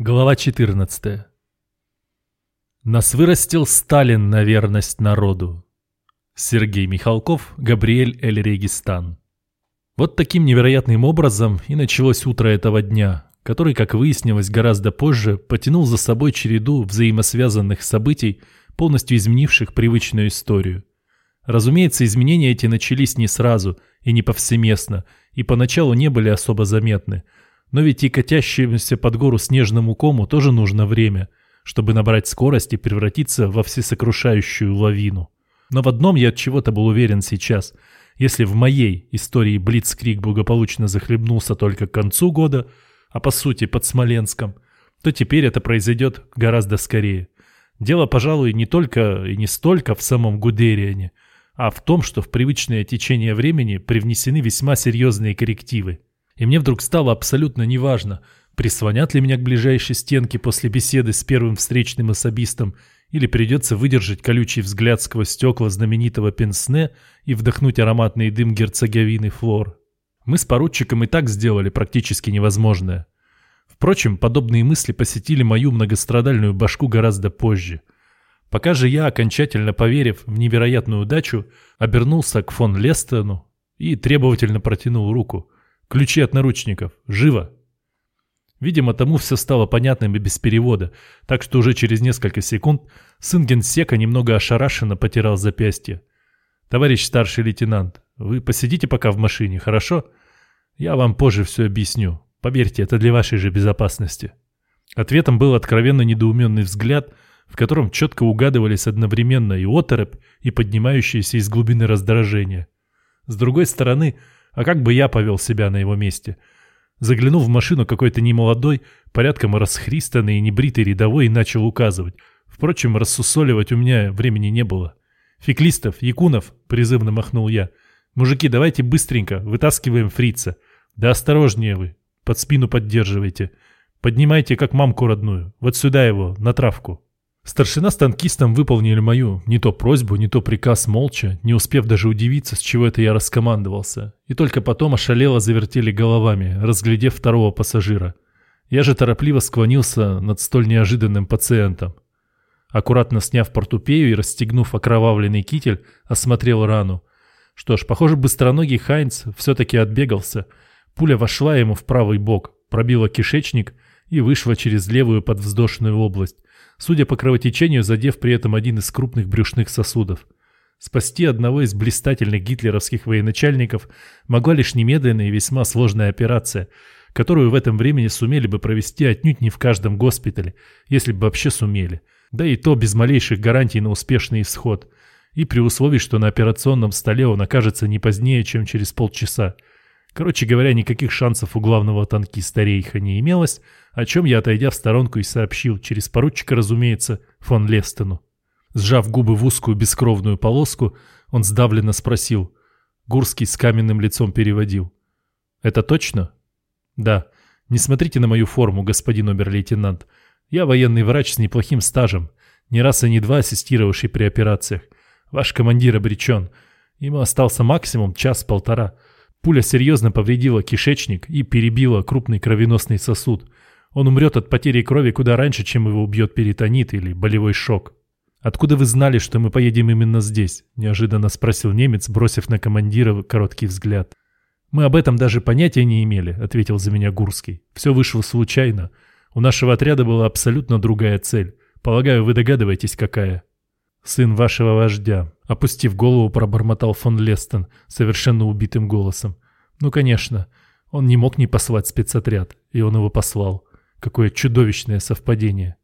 Глава 14. Нас вырастил Сталин на верность народу. Сергей Михалков, Габриэль Эль-Регистан. Вот таким невероятным образом и началось утро этого дня, который, как выяснилось гораздо позже, потянул за собой череду взаимосвязанных событий, полностью изменивших привычную историю. Разумеется, изменения эти начались не сразу и не повсеместно, и поначалу не были особо заметны – но ведь и катящемуся под гору снежному кому тоже нужно время, чтобы набрать скорость и превратиться во всесокрушающую лавину. Но в одном я от чего-то был уверен сейчас. Если в моей истории Блицкрик благополучно захлебнулся только к концу года, а по сути под Смоленском, то теперь это произойдет гораздо скорее. Дело, пожалуй, не только и не столько в самом Гудериане, а в том, что в привычное течение времени привнесены весьма серьезные коррективы и мне вдруг стало абсолютно неважно, прислонят ли меня к ближайшей стенке после беседы с первым встречным особистом, или придется выдержать колючий взгляд сквозь стекла знаменитого пенсне и вдохнуть ароматный дым герцоговины флор. Мы с поручиком и так сделали практически невозможное. Впрочем, подобные мысли посетили мою многострадальную башку гораздо позже. Пока же я, окончательно поверив в невероятную удачу, обернулся к фон Лестону и требовательно протянул руку – Ключи от наручников. Живо!» Видимо, тому все стало понятным и без перевода, так что уже через несколько секунд сын генсека немного ошарашенно потирал запястье. «Товарищ старший лейтенант, вы посидите пока в машине, хорошо? Я вам позже все объясню. Поверьте, это для вашей же безопасности». Ответом был откровенно недоуменный взгляд, в котором четко угадывались одновременно и оторопь, и поднимающиеся из глубины раздражения. С другой стороны, а как бы я повел себя на его месте? Заглянул в машину какой-то немолодой, порядком расхристанный и небритый рядовой и начал указывать. Впрочем, рассусоливать у меня времени не было. «Феклистов, Якунов!» — призывно махнул я. «Мужики, давайте быстренько, вытаскиваем фрица. Да осторожнее вы, под спину поддерживайте. Поднимайте, как мамку родную. Вот сюда его, на травку». Старшина с танкистом выполнили мою не то просьбу, не то приказ молча, не успев даже удивиться, с чего это я раскомандовался. И только потом ошалело завертели головами, разглядев второго пассажира. Я же торопливо склонился над столь неожиданным пациентом. Аккуратно сняв портупею и расстегнув окровавленный китель, осмотрел рану. Что ж, похоже, быстроногий Хайнц все-таки отбегался. Пуля вошла ему в правый бок, пробила кишечник и вышла через левую подвздошную область судя по кровотечению, задев при этом один из крупных брюшных сосудов. Спасти одного из блистательных гитлеровских военачальников могла лишь немедленная и весьма сложная операция, которую в этом времени сумели бы провести отнюдь не в каждом госпитале, если бы вообще сумели. Да и то без малейших гарантий на успешный исход. И при условии, что на операционном столе он окажется не позднее, чем через полчаса. Короче говоря, никаких шансов у главного танкиста Рейха не имелось, о чем я, отойдя в сторонку, и сообщил, через поручика, разумеется, фон Лестену. Сжав губы в узкую бескровную полоску, он сдавленно спросил. Гурский с каменным лицом переводил. «Это точно?» «Да. Не смотрите на мою форму, господин обер-лейтенант. Я военный врач с неплохим стажем, не раз и не два ассистировавший при операциях. Ваш командир обречен. Ему остался максимум час-полтора». Пуля серьезно повредила кишечник и перебила крупный кровеносный сосуд. Он умрет от потери крови куда раньше, чем его убьет перитонит или болевой шок. «Откуда вы знали, что мы поедем именно здесь?» – неожиданно спросил немец, бросив на командира короткий взгляд. «Мы об этом даже понятия не имели», – ответил за меня Гурский. «Все вышло случайно. У нашего отряда была абсолютно другая цель. Полагаю, вы догадываетесь, какая?» «Сын вашего вождя», — опустив голову, пробормотал фон Лестон совершенно убитым голосом. «Ну, конечно, он не мог не послать спецотряд, и он его послал. Какое чудовищное совпадение».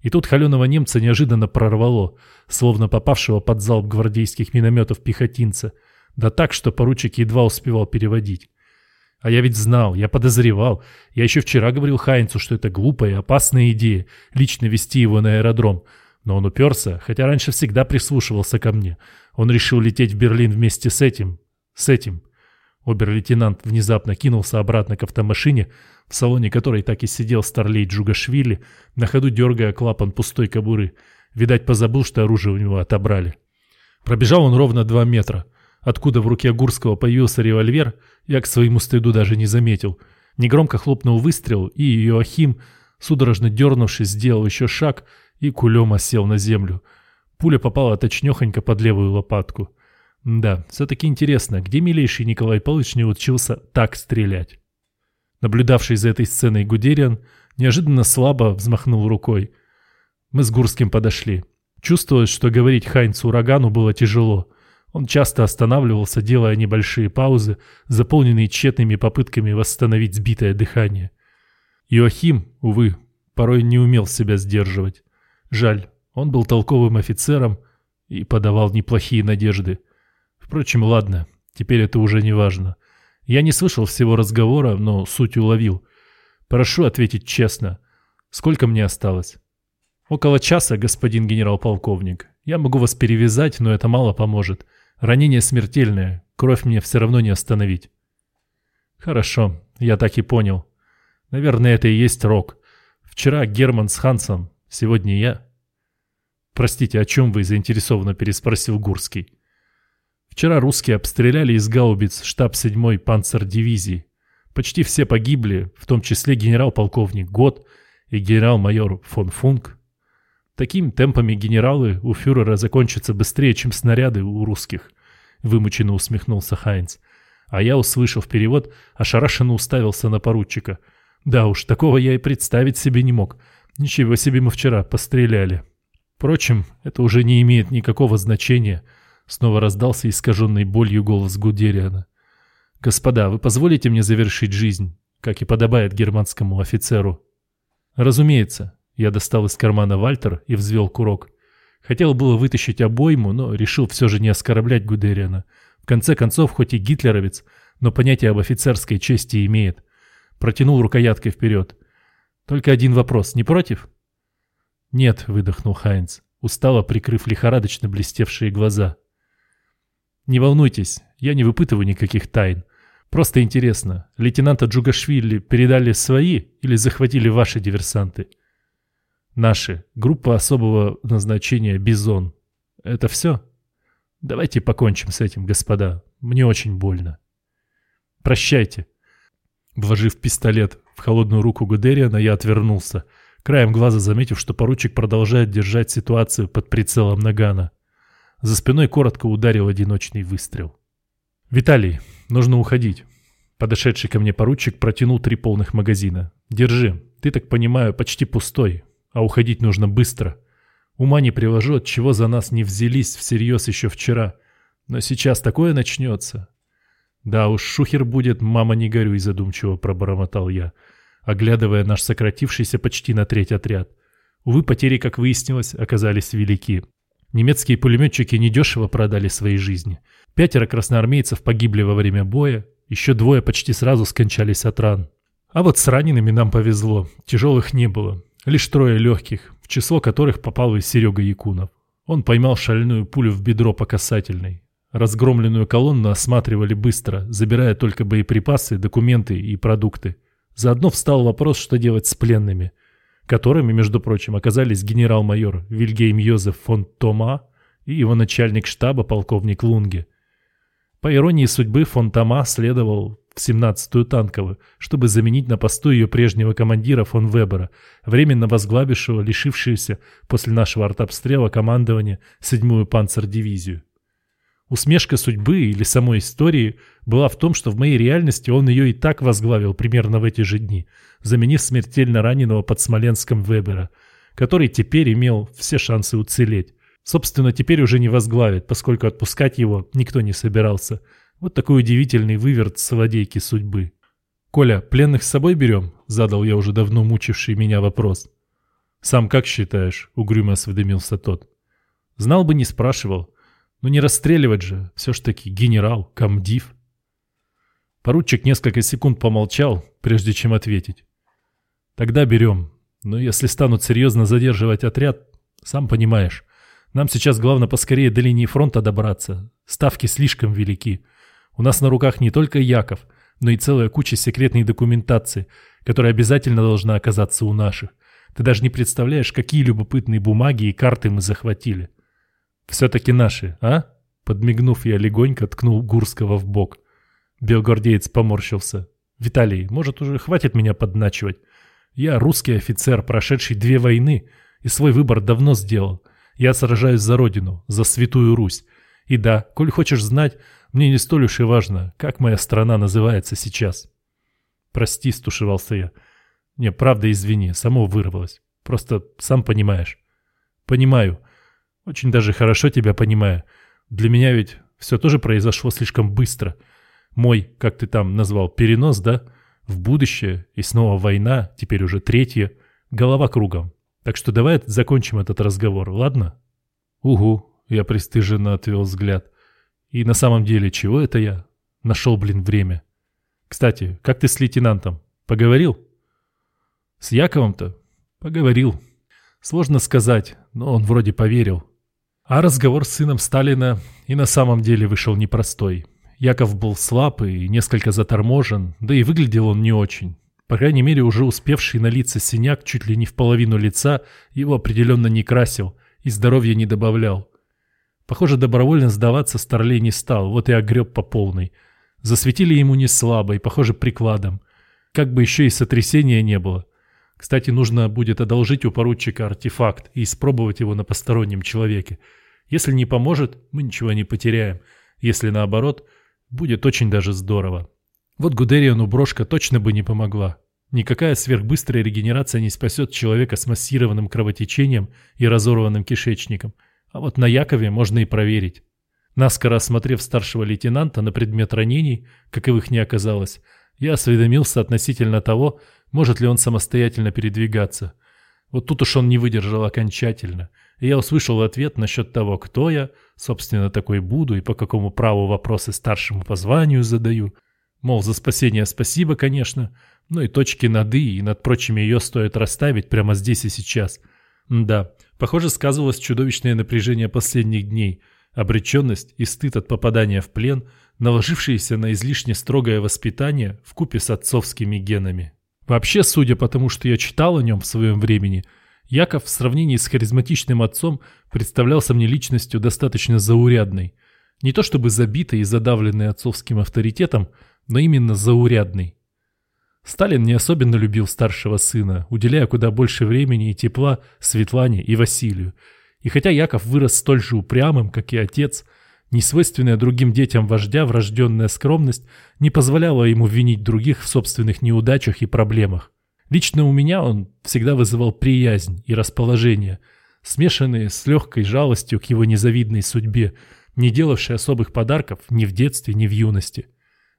И тут холеного немца неожиданно прорвало, словно попавшего под залп гвардейских минометов пехотинца, да так, что поручик едва успевал переводить. А я ведь знал, я подозревал. Я еще вчера говорил Хайнцу, что это глупая и опасная идея — лично вести его на аэродром — но он уперся, хотя раньше всегда прислушивался ко мне. Он решил лететь в Берлин вместе с этим. С этим. Обер-лейтенант внезапно кинулся обратно к автомашине, в салоне которой так и сидел старлей Джугашвили, на ходу дергая клапан пустой кобуры. Видать, позабыл, что оружие у него отобрали. Пробежал он ровно два метра. Откуда в руке Гурского появился револьвер, я к своему стыду даже не заметил. Негромко хлопнул выстрел, и Иоахим Судорожно дернувшись, сделал еще шаг и кулем осел на землю. Пуля попала точнехонько под левую лопатку. Да, все-таки интересно, где милейший Николай Павлович не учился так стрелять? Наблюдавший за этой сценой Гудериан неожиданно слабо взмахнул рукой. Мы с Гурским подошли. Чувствовалось, что говорить Хайнцу урагану было тяжело. Он часто останавливался, делая небольшие паузы, заполненные тщетными попытками восстановить сбитое дыхание. Иохим, увы, порой не умел себя сдерживать. Жаль, он был толковым офицером и подавал неплохие надежды. Впрочем, ладно, теперь это уже не важно. Я не слышал всего разговора, но суть уловил. Прошу ответить честно. Сколько мне осталось? Около часа, господин генерал-полковник. Я могу вас перевязать, но это мало поможет. Ранение смертельное, кровь мне все равно не остановить. Хорошо, я так и понял. Наверное, это и есть Рок. Вчера Герман с Хансом, сегодня я. Простите, о чем вы заинтересованно переспросил Гурский. Вчера русские обстреляли из гаубиц штаб 7-й панцердивизии. Почти все погибли, в том числе генерал-полковник Гот и генерал-майор фон Функ. Такими темпами генералы у фюрера закончатся быстрее, чем снаряды у русских, вымученно усмехнулся Хайнц. А я, услышав перевод, ошарашенно уставился на поручика. Да уж, такого я и представить себе не мог. Ничего себе мы вчера постреляли. Впрочем, это уже не имеет никакого значения — Снова раздался искаженный болью голос Гудериана. «Господа, вы позволите мне завершить жизнь, как и подобает германскому офицеру?» «Разумеется». Я достал из кармана Вальтер и взвел курок. Хотел было вытащить обойму, но решил все же не оскорблять Гудериана. В конце концов, хоть и гитлеровец, но понятие об офицерской чести имеет. Протянул рукояткой вперед. «Только один вопрос. Не против?» «Нет», — выдохнул Хайнц, устало прикрыв лихорадочно блестевшие глаза. Не волнуйтесь, я не выпытываю никаких тайн. Просто интересно, лейтенанта Джугашвили передали свои или захватили ваши диверсанты? Наши. Группа особого назначения «Бизон». Это все? Давайте покончим с этим, господа. Мне очень больно. Прощайте. Вложив пистолет в холодную руку Гудериана, я отвернулся, краем глаза заметив, что поручик продолжает держать ситуацию под прицелом Нагана. За спиной коротко ударил одиночный выстрел. «Виталий, нужно уходить». Подошедший ко мне поручик протянул три полных магазина. «Держи. Ты, так понимаю, почти пустой. А уходить нужно быстро. Ума не приложу, от чего за нас не взялись всерьез еще вчера. Но сейчас такое начнется». «Да уж, шухер будет, мама, не горюй», — задумчиво пробормотал я, оглядывая наш сократившийся почти на треть отряд. Увы, потери, как выяснилось, оказались велики. Немецкие пулеметчики недешево продали свои жизни. Пятеро красноармейцев погибли во время боя, еще двое почти сразу скончались от ран. А вот с ранеными нам повезло, тяжелых не было. Лишь трое легких, в число которых попал и Серега Якунов. Он поймал шальную пулю в бедро по касательной. Разгромленную колонну осматривали быстро, забирая только боеприпасы, документы и продукты. Заодно встал вопрос, что делать с пленными которыми, между прочим, оказались генерал-майор Вильгейм Йозеф фон Тома и его начальник штаба полковник Лунге. По иронии судьбы, фон Тома следовал в 17-ю танковую, чтобы заменить на посту ее прежнего командира фон Вебера, временно возглавившего лишившуюся после нашего артобстрела командования 7-ю панцердивизию. Усмешка судьбы или самой истории была в том, что в моей реальности он ее и так возглавил примерно в эти же дни, заменив смертельно раненого под Смоленском Вебера, который теперь имел все шансы уцелеть. Собственно, теперь уже не возглавит, поскольку отпускать его никто не собирался. Вот такой удивительный выверт злодейки судьбы. «Коля, пленных с собой берем?» – задал я уже давно мучивший меня вопрос. «Сам как считаешь?» – угрюмо осведомился тот. «Знал бы, не спрашивал». Ну не расстреливать же, все ж таки генерал, комдив. Поручик несколько секунд помолчал, прежде чем ответить. Тогда берем. Но если станут серьезно задерживать отряд, сам понимаешь, нам сейчас главное поскорее до линии фронта добраться. Ставки слишком велики. У нас на руках не только Яков, но и целая куча секретной документации, которая обязательно должна оказаться у наших. Ты даже не представляешь, какие любопытные бумаги и карты мы захватили. «Все-таки наши, а?» Подмигнув, я легонько ткнул Гурского в бок. Белгвардеец поморщился. «Виталий, может, уже хватит меня подначивать? Я русский офицер, прошедший две войны, и свой выбор давно сделал. Я сражаюсь за родину, за святую Русь. И да, коль хочешь знать, мне не столь уж и важно, как моя страна называется сейчас. Прости, стушевался я. Не, правда, извини, само вырвалось. Просто сам понимаешь. Понимаю. Очень даже хорошо тебя понимаю. Для меня ведь все тоже произошло слишком быстро. Мой, как ты там назвал, перенос, да? В будущее, и снова война, теперь уже третья. Голова кругом. Так что давай закончим этот разговор, ладно? Угу, я пристыженно отвел взгляд. И на самом деле, чего это я? Нашел, блин, время. Кстати, как ты с лейтенантом? Поговорил? С Яковом-то? Поговорил. Сложно сказать, но он вроде поверил. А разговор с сыном Сталина и на самом деле вышел непростой. Яков был слаб и несколько заторможен, да и выглядел он не очень. По крайней мере, уже успевший налиться синяк чуть ли не в половину лица его определенно не красил и здоровья не добавлял. Похоже, добровольно сдаваться Старлей не стал, вот и огреб по полной. Засветили ему не слабо и, похоже, прикладом. Как бы еще и сотрясения не было. Кстати, нужно будет одолжить у поручика артефакт и испробовать его на постороннем человеке. Если не поможет, мы ничего не потеряем. Если наоборот, будет очень даже здорово. Вот Гудериану брошка точно бы не помогла. Никакая сверхбыстрая регенерация не спасет человека с массированным кровотечением и разорванным кишечником – а вот на Якове можно и проверить. Наскоро осмотрев старшего лейтенанта на предмет ранений, каковых не оказалось, я осведомился относительно того, может ли он самостоятельно передвигаться. Вот тут уж он не выдержал окончательно, и я услышал ответ насчет того, кто я, собственно, такой буду и по какому праву вопросы старшему по званию задаю. Мол, за спасение спасибо, конечно, но и точки над «и» и над прочими ее стоит расставить прямо здесь и сейчас. Да, Похоже, сказывалось чудовищное напряжение последних дней, обреченность и стыд от попадания в плен, наложившиеся на излишне строгое воспитание в купе с отцовскими генами. Вообще, судя по тому, что я читал о нем в своем времени, Яков в сравнении с харизматичным отцом представлялся мне личностью достаточно заурядной. Не то чтобы забитой и задавленной отцовским авторитетом, но именно заурядной. Сталин не особенно любил старшего сына, уделяя куда больше времени и тепла Светлане и Василию. И хотя Яков вырос столь же упрямым, как и отец, несвойственная другим детям вождя врожденная скромность не позволяла ему винить других в собственных неудачах и проблемах. Лично у меня он всегда вызывал приязнь и расположение, смешанные с легкой жалостью к его незавидной судьбе, не делавшей особых подарков ни в детстве, ни в юности.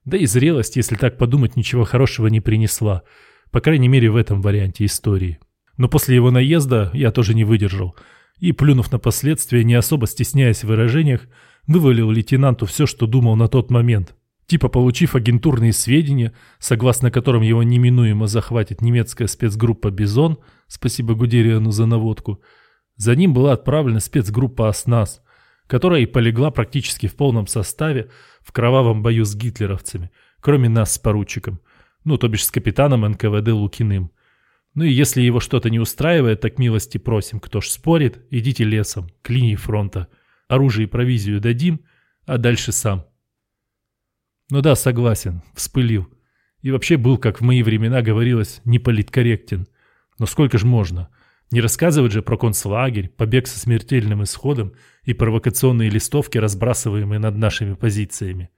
Да и зрелость, если так подумать, ничего хорошего не принесла. По крайней мере, в этом варианте истории. Но после его наезда я тоже не выдержал. И, плюнув на последствия, не особо стесняясь в выражениях, вывалил лейтенанту все, что думал на тот момент. Типа получив агентурные сведения, согласно которым его неминуемо захватит немецкая спецгруппа «Бизон», спасибо Гудериану за наводку, за ним была отправлена спецгруппа «Оснас», которая и полегла практически в полном составе в кровавом бою с гитлеровцами, кроме нас с поручиком, ну, то бишь с капитаном НКВД Лукиным. Ну и если его что-то не устраивает, так милости просим, кто ж спорит, идите лесом, к линии фронта. Оружие и провизию дадим, а дальше сам. Ну да, согласен, вспылил. И вообще был, как в мои времена говорилось, неполиткорректен. Но сколько ж можно? — не рассказывать же про концлагерь, побег со смертельным исходом и провокационные листовки, разбрасываемые над нашими позициями.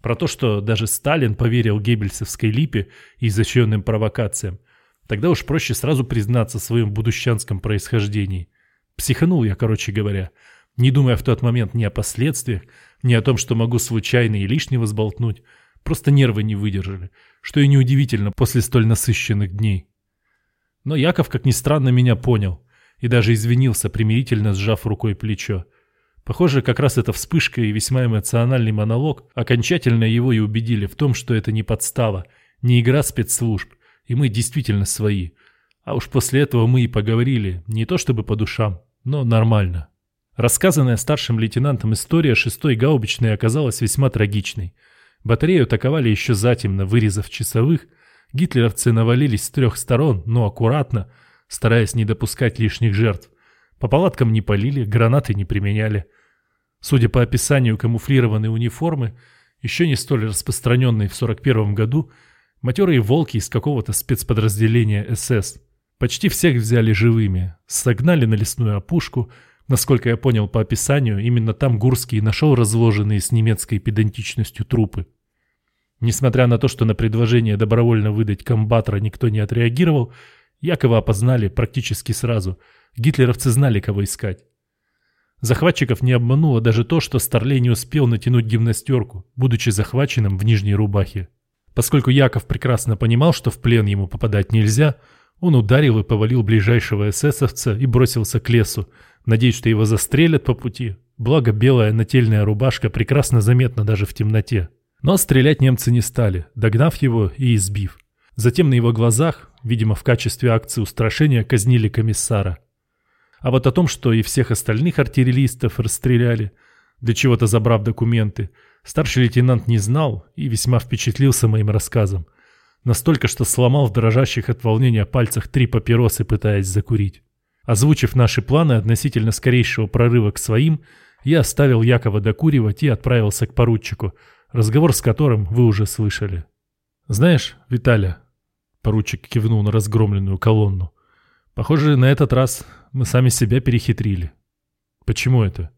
Про то, что даже Сталин поверил геббельсовской липе и изощренным провокациям. Тогда уж проще сразу признаться в своем будущанском происхождении. Психанул я, короче говоря, не думая в тот момент ни о последствиях, ни о том, что могу случайно и лишнего сболтнуть. Просто нервы не выдержали, что и неудивительно после столь насыщенных дней. Но Яков, как ни странно, меня понял и даже извинился, примирительно сжав рукой плечо. Похоже, как раз эта вспышка и весьма эмоциональный монолог окончательно его и убедили в том, что это не подстава, не игра спецслужб, и мы действительно свои. А уж после этого мы и поговорили, не то чтобы по душам, но нормально. Рассказанная старшим лейтенантом история шестой гаубичной оказалась весьма трагичной. Батарею атаковали еще затемно, вырезав часовых, Гитлеровцы навалились с трех сторон, но аккуратно, стараясь не допускать лишних жертв. По палаткам не полили, гранаты не применяли. Судя по описанию камуфлированной униформы, еще не столь распространенной в 41 году, Матерые волки из какого-то спецподразделения СС. Почти всех взяли живыми, согнали на лесную опушку. Насколько я понял по описанию, именно там Гурский нашел разложенные с немецкой педантичностью трупы. Несмотря на то, что на предложение добровольно выдать комбатора никто не отреагировал, Якова опознали практически сразу. Гитлеровцы знали, кого искать. Захватчиков не обмануло даже то, что Старлей не успел натянуть гимнастерку, будучи захваченным в нижней рубахе. Поскольку Яков прекрасно понимал, что в плен ему попадать нельзя, он ударил и повалил ближайшего эсэсовца и бросился к лесу, надеясь, что его застрелят по пути. Благо белая нательная рубашка прекрасно заметна даже в темноте. Но стрелять немцы не стали, догнав его и избив. Затем на его глазах, видимо в качестве акции устрашения, казнили комиссара. А вот о том, что и всех остальных артиллеристов расстреляли, для чего-то забрав документы, старший лейтенант не знал и весьма впечатлился моим рассказом. Настолько, что сломал в дрожащих от волнения пальцах три папиросы, пытаясь закурить. Озвучив наши планы относительно скорейшего прорыва к своим, я оставил Якова докуривать и отправился к поручику – разговор с которым вы уже слышали. «Знаешь, Виталя», — поручик кивнул на разгромленную колонну, «похоже, на этот раз мы сами себя перехитрили». «Почему это?»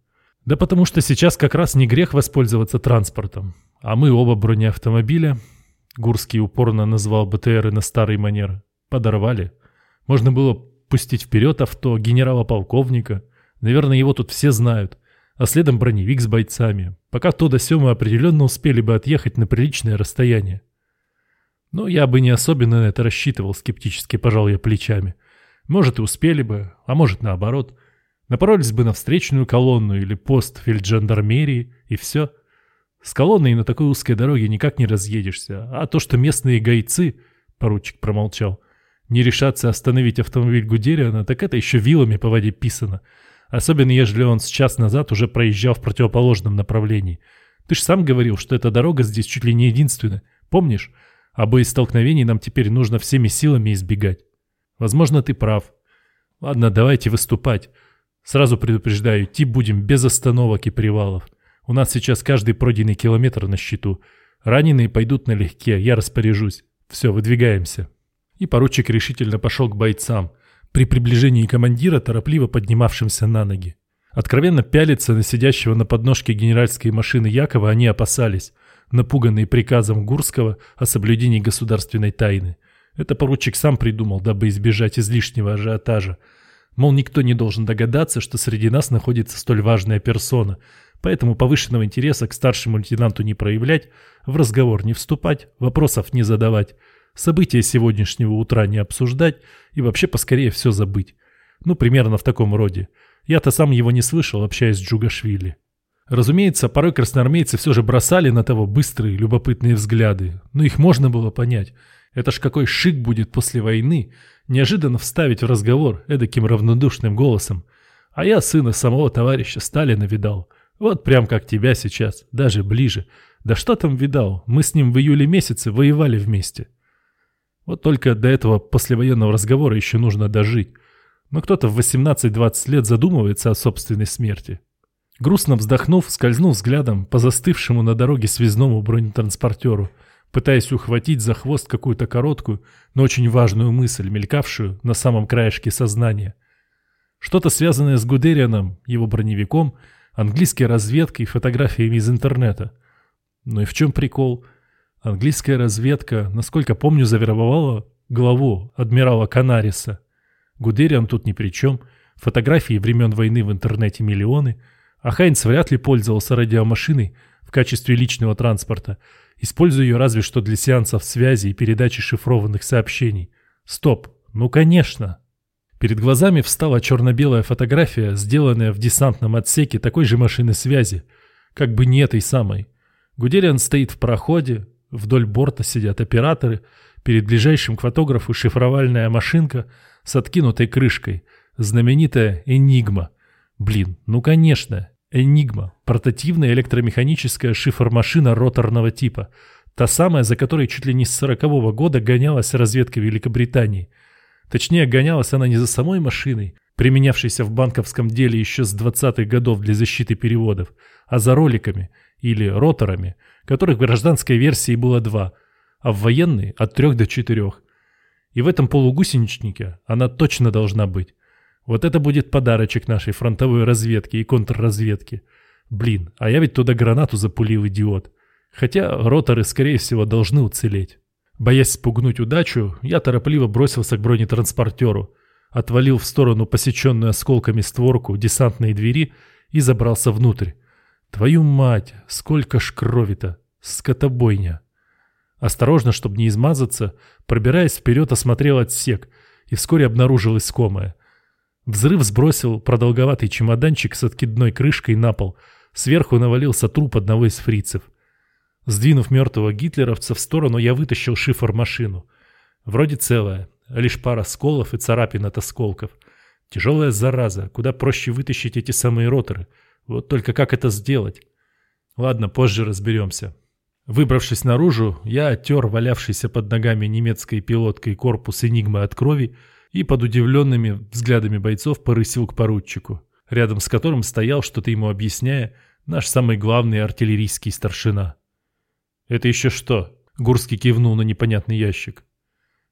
«Да потому что сейчас как раз не грех воспользоваться транспортом, а мы оба бронеавтомобиля, Гурский упорно назвал БТРы на старый манер, подорвали. Можно было пустить вперед авто генерала-полковника, наверное, его тут все знают, а следом броневик с бойцами, пока то до сё мы определенно успели бы отъехать на приличное расстояние. Но я бы не особенно на это рассчитывал, скептически пожал я плечами. Может и успели бы, а может наоборот. Напоролись бы на встречную колонну или пост фельджандармерии, и все. С колонной на такой узкой дороге никак не разъедешься, а то, что местные гайцы, поручик промолчал, не решатся остановить автомобиль Гудериана, так это еще вилами по воде писано — Особенно, ежели он с час назад уже проезжал в противоположном направлении. Ты ж сам говорил, что эта дорога здесь чуть ли не единственная. Помнишь? А столкновений нам теперь нужно всеми силами избегать. Возможно, ты прав. Ладно, давайте выступать. Сразу предупреждаю, идти будем без остановок и привалов. У нас сейчас каждый пройденный километр на счету. Раненые пойдут налегке, я распоряжусь. Все, выдвигаемся. И поручик решительно пошел к бойцам при приближении командира, торопливо поднимавшимся на ноги. Откровенно пялиться на сидящего на подножке генеральской машины Якова они опасались, напуганные приказом Гурского о соблюдении государственной тайны. Это поручик сам придумал, дабы избежать излишнего ажиотажа. Мол, никто не должен догадаться, что среди нас находится столь важная персона, поэтому повышенного интереса к старшему лейтенанту не проявлять, в разговор не вступать, вопросов не задавать, события сегодняшнего утра не обсуждать и вообще поскорее все забыть. Ну, примерно в таком роде. Я-то сам его не слышал, общаясь с Джугашвили. Разумеется, порой красноармейцы все же бросали на того быстрые, любопытные взгляды, но их можно было понять. Это ж какой шик будет после войны, неожиданно вставить в разговор эдаким равнодушным голосом. А я сына самого товарища Сталина видал. Вот прям как тебя сейчас, даже ближе. Да что там видал, мы с ним в июле месяце воевали вместе. Вот только до этого послевоенного разговора еще нужно дожить. Но кто-то в 18-20 лет задумывается о собственной смерти. Грустно вздохнув, скользнув взглядом по застывшему на дороге связному бронетранспортеру, пытаясь ухватить за хвост какую-то короткую, но очень важную мысль, мелькавшую на самом краешке сознания. Что-то связанное с Гудерианом, его броневиком, английской разведкой и фотографиями из интернета. Ну и в чем прикол – Английская разведка, насколько помню, завербовала главу адмирала Канариса. Гудериан тут ни при чем. Фотографии времен войны в интернете миллионы. А Хайнц вряд ли пользовался радиомашиной в качестве личного транспорта, используя ее разве что для сеансов связи и передачи шифрованных сообщений. Стоп, ну конечно. Перед глазами встала черно-белая фотография, сделанная в десантном отсеке такой же машины связи, как бы не этой самой. Гудериан стоит в проходе, Вдоль борта сидят операторы, перед ближайшим к фотографу шифровальная машинка с откинутой крышкой, знаменитая «Энигма». Блин, ну конечно, «Энигма» — портативная электромеханическая шифр-машина роторного типа, та самая, за которой чуть ли не с сорокового года гонялась разведка Великобритании. Точнее, гонялась она не за самой машиной, применявшейся в банковском деле еще с 20-х годов для защиты переводов, а за роликами или роторами — которых в гражданской версии было два. а в военной от трех до четырех. И в этом полугусеничнике она точно должна быть. Вот это будет подарочек нашей фронтовой разведке и контрразведке. Блин, а я ведь туда гранату запулил, идиот. Хотя роторы, скорее всего, должны уцелеть. Боясь спугнуть удачу, я торопливо бросился к бронетранспортеру, отвалил в сторону посеченную осколками створку десантной двери и забрался внутрь. Твою мать, сколько ж крови-то! Скотобойня! Осторожно, чтобы не измазаться, пробираясь вперед, осмотрел отсек и вскоре обнаружил искомое. Взрыв сбросил продолговатый чемоданчик с откидной крышкой на пол. Сверху навалился труп одного из фрицев. Сдвинув мертвого гитлеровца в сторону, я вытащил шифр-машину. Вроде целая, лишь пара сколов и царапин от осколков. Тяжелая зараза, куда проще вытащить эти самые роторы. Вот только как это сделать? Ладно, позже разберемся. Выбравшись наружу, я оттер валявшийся под ногами немецкой пилоткой корпус «Энигмы» от крови и под удивленными взглядами бойцов порысил к поручику, рядом с которым стоял, что-то ему объясняя, наш самый главный артиллерийский старшина. «Это еще что?» — Гурский кивнул на непонятный ящик.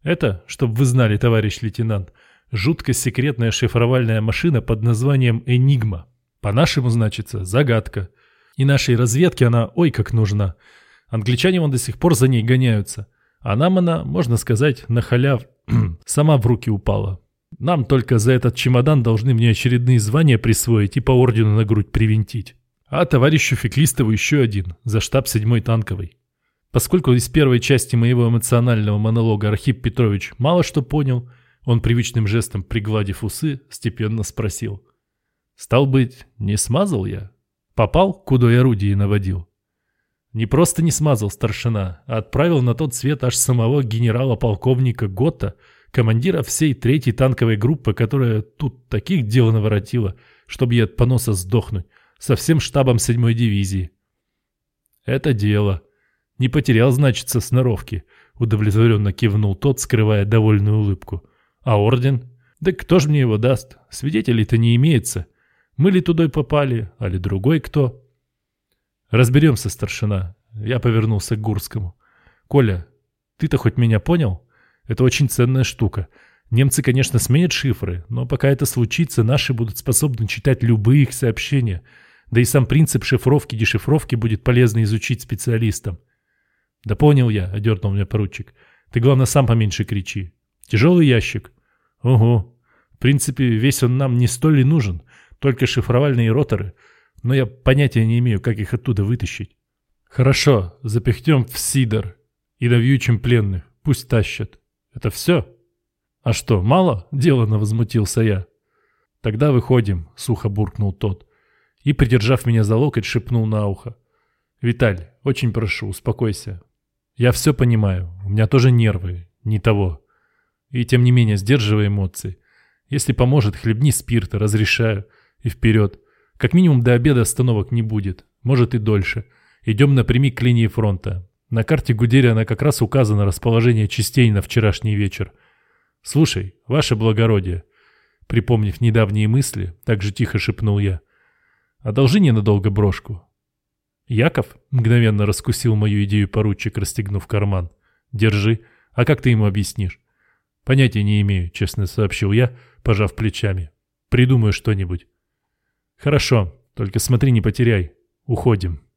«Это, чтобы вы знали, товарищ лейтенант, жутко секретная шифровальная машина под названием «Энигма». По-нашему, значится, загадка. И нашей разведке она ой как нужна. Англичане вон до сих пор за ней гоняются. А нам она, можно сказать, на халяв сама в руки упала. Нам только за этот чемодан должны мне очередные звания присвоить и по ордену на грудь привинтить. А товарищу Феклистову еще один, за штаб седьмой танковой. Поскольку из первой части моего эмоционального монолога Архип Петрович мало что понял, он привычным жестом, пригладив усы, степенно спросил. «Стал быть, не смазал я? Попал, куда я орудие наводил?» Не просто не смазал старшина, а отправил на тот свет аж самого генерала-полковника Готта, командира всей третьей танковой группы, которая тут таких дел наворотила, чтобы я от поноса сдохнуть, со всем штабом седьмой дивизии. Это дело. Не потерял, значит, со сноровки, удовлетворенно кивнул тот, скрывая довольную улыбку. А орден? Да кто ж мне его даст? Свидетелей-то не имеется. Мы ли туда попали, а ли другой кто? Разберемся, старшина. Я повернулся к Гурскому. Коля, ты-то хоть меня понял? Это очень ценная штука. Немцы, конечно, сменят шифры, но пока это случится, наши будут способны читать любые их сообщения. Да и сам принцип шифровки-дешифровки будет полезно изучить специалистам. «Да понял я», — одернул меня поручик. «Ты, главное, сам поменьше кричи. Тяжелый ящик?» «Угу. В принципе, весь он нам не столь и нужен. Только шифровальные роторы. Но я понятия не имею, как их оттуда вытащить». «Хорошо, запихнем в сидор и навьючим пленных. Пусть тащат. Это все?» «А что, мало?» — делано возмутился я. «Тогда выходим», — сухо буркнул тот. И, придержав меня за локоть, шепнул на ухо. «Виталь, очень прошу, успокойся. Я все понимаю, у меня тоже нервы, не того. И тем не менее, сдерживай эмоции. Если поможет, хлебни спирта, разрешаю. И вперед. Как минимум до обеда остановок не будет, может и дольше. Идем напрямик к линии фронта. На карте Гудерия она как раз указано расположение частей на вчерашний вечер. Слушай, ваше благородие, припомнив недавние мысли, так же тихо шепнул я. Одолжи ненадолго брошку. Яков мгновенно раскусил мою идею поручик, расстегнув карман. «Держи. А как ты ему объяснишь?» «Понятия не имею», — честно сообщил я, пожав плечами. «Придумаю что-нибудь». «Хорошо, только смотри, не потеряй. Уходим».